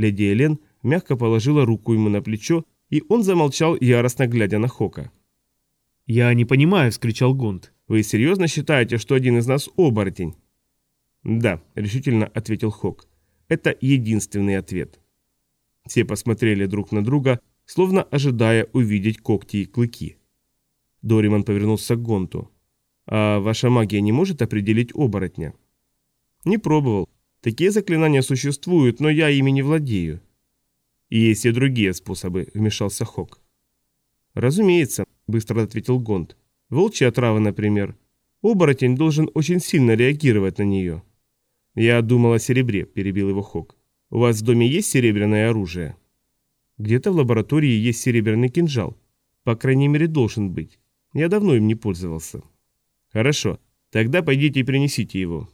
Леди Элен мягко положила руку ему на плечо, и он замолчал, яростно глядя на Хока. «Я не понимаю», — вскричал Гонт. «Вы серьезно считаете, что один из нас оборотень?» «Да», — решительно ответил Хок. «Это единственный ответ». Все посмотрели друг на друга, словно ожидая увидеть когти и клыки. Дориман повернулся к Гонту. «А ваша магия не может определить оборотня?» «Не пробовал. Такие заклинания существуют, но я ими не владею». «Есть и другие способы», — вмешался Хок. «Разумеется», — быстро ответил Гонт. «Волчья трава, например. Оборотень должен очень сильно реагировать на нее». «Я думал о серебре», — перебил его Хок. «У вас в доме есть серебряное оружие?» Где-то в лаборатории есть серебряный кинжал. По крайней мере, должен быть. Я давно им не пользовался. Хорошо. Тогда пойдите и принесите его.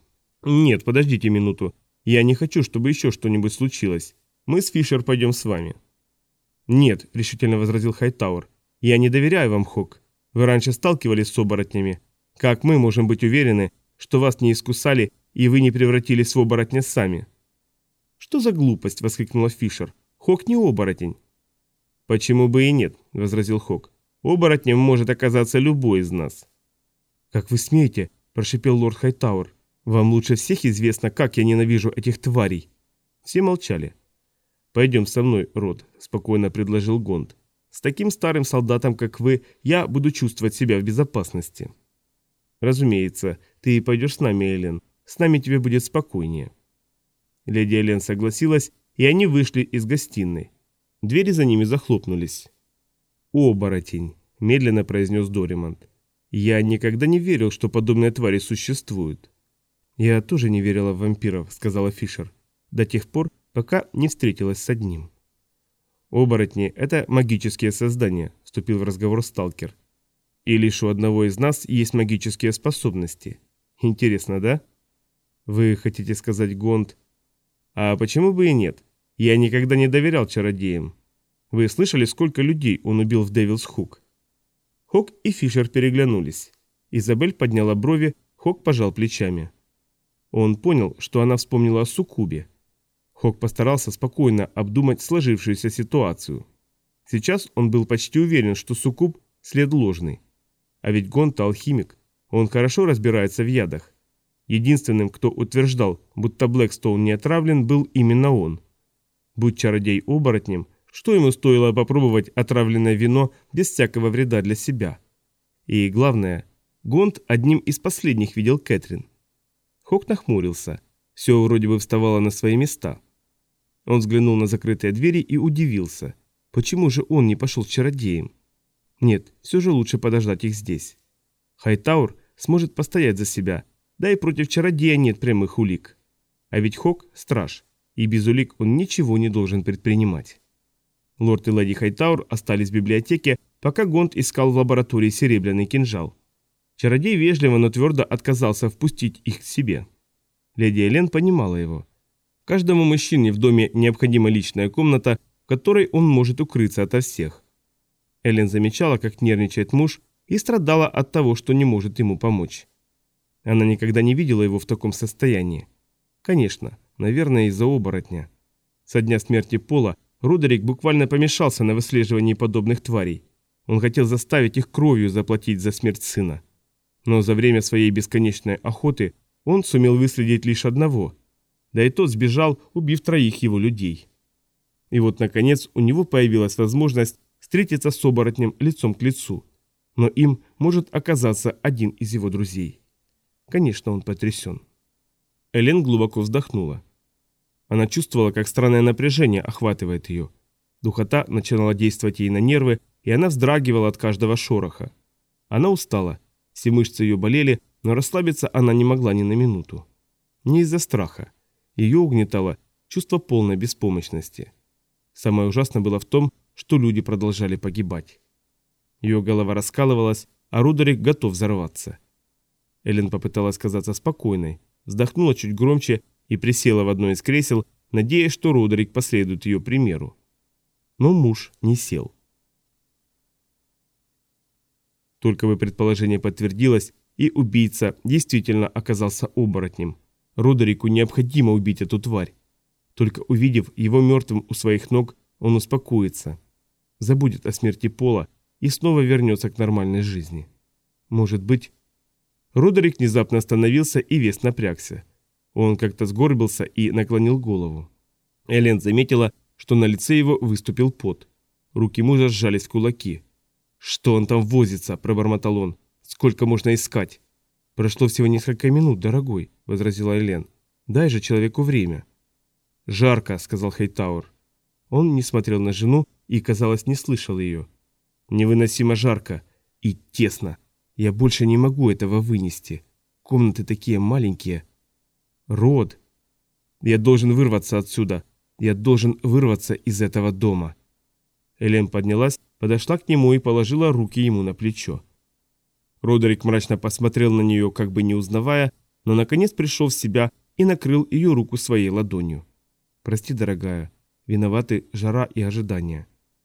Нет, подождите минуту. Я не хочу, чтобы еще что-нибудь случилось. Мы с Фишер пойдем с вами. Нет, решительно возразил Хайтауэр. Я не доверяю вам, Хок. Вы раньше сталкивались с оборотнями. Как мы можем быть уверены, что вас не искусали и вы не превратились в оборотня сами? Что за глупость, воскликнула Фишер. Хок не оборотень. Почему бы и нет, возразил Хок. Оборотнем может оказаться любой из нас. Как вы смеете, прошипел лорд Хайтауэр. Вам лучше всех известно, как я ненавижу этих тварей. Все молчали. «Пойдем со мной, Род», – спокойно предложил Гонд. «С таким старым солдатом, как вы, я буду чувствовать себя в безопасности». «Разумеется, ты пойдешь с нами, Элен. С нами тебе будет спокойнее». Леди Элен согласилась и они вышли из гостиной. Двери за ними захлопнулись. «Оборотень», – медленно произнес Доримонт. «Я никогда не верил, что подобные твари существуют». «Я тоже не верила в вампиров», – сказала Фишер, «до тех пор, пока не встретилась с одним». «Оборотни – это магические создания», – вступил в разговор сталкер. «И лишь у одного из нас есть магические способности. Интересно, да?» «Вы хотите сказать, Гонд?» «А почему бы и нет? Я никогда не доверял чародеям. Вы слышали, сколько людей он убил в Дэвилс Хук? Хок и Фишер переглянулись. Изабель подняла брови, Хок пожал плечами. Он понял, что она вспомнила о Сукубе. Хок постарался спокойно обдумать сложившуюся ситуацию. Сейчас он был почти уверен, что Сукуб – след ложный. А ведь Гонта – алхимик. Он хорошо разбирается в ядах. Единственным, кто утверждал, будто Блэкстоун не отравлен, был именно он – Будь чародей оборотнем, что ему стоило попробовать отравленное вино без всякого вреда для себя? И главное, Гонд одним из последних видел Кэтрин. Хок нахмурился. Все вроде бы вставало на свои места. Он взглянул на закрытые двери и удивился. Почему же он не пошел чародеем? Нет, все же лучше подождать их здесь. Хайтаур сможет постоять за себя, да и против чародея нет прямых улик. А ведь Хок – страж и без улик он ничего не должен предпринимать. Лорд и леди Хайтаур остались в библиотеке, пока Гонд искал в лаборатории серебряный кинжал. Чародей вежливо, но твердо отказался впустить их к себе. Леди Элен понимала его. Каждому мужчине в доме необходима личная комната, в которой он может укрыться ото всех. Элен замечала, как нервничает муж, и страдала от того, что не может ему помочь. Она никогда не видела его в таком состоянии. Конечно, Наверное, из-за оборотня. Со дня смерти Пола Рудерик буквально помешался на выслеживании подобных тварей. Он хотел заставить их кровью заплатить за смерть сына. Но за время своей бесконечной охоты он сумел выследить лишь одного. Да и тот сбежал, убив троих его людей. И вот, наконец, у него появилась возможность встретиться с оборотнем лицом к лицу. Но им может оказаться один из его друзей. Конечно, он потрясен. Элен глубоко вздохнула. Она чувствовала, как странное напряжение охватывает ее. Духота начинала действовать ей на нервы, и она вздрагивала от каждого шороха. Она устала, все мышцы ее болели, но расслабиться она не могла ни на минуту. Не из-за страха. Ее угнетало чувство полной беспомощности. Самое ужасное было в том, что люди продолжали погибать. Ее голова раскалывалась, а Рудерик готов взорваться. Эллен попыталась казаться спокойной, вздохнула чуть громче и присела в одно из кресел, надеясь, что Родерик последует ее примеру. Но муж не сел. Только бы предположение подтвердилось, и убийца действительно оказался оборотнем. Родерику необходимо убить эту тварь. Только увидев его мертвым у своих ног, он успокоится, забудет о смерти Пола и снова вернется к нормальной жизни. Может быть... Родерик внезапно остановился и весь напрягся. Он как-то сгорбился и наклонил голову. Элен заметила, что на лице его выступил пот. Руки мужа сжались в кулаки. «Что он там возится?» – пробормотал он. «Сколько можно искать?» «Прошло всего несколько минут, дорогой», – возразила Элен. «Дай же человеку время». «Жарко», – сказал Хейтауэр. Он не смотрел на жену и, казалось, не слышал ее. «Невыносимо жарко и тесно. Я больше не могу этого вынести. Комнаты такие маленькие. Род. Я должен вырваться отсюда. Я должен вырваться из этого дома». Элен поднялась, подошла к нему и положила руки ему на плечо. Родерик мрачно посмотрел на нее, как бы не узнавая, но наконец пришел в себя и накрыл ее руку своей ладонью. «Прости, дорогая, виноваты жара и ожидания».